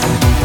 Bye.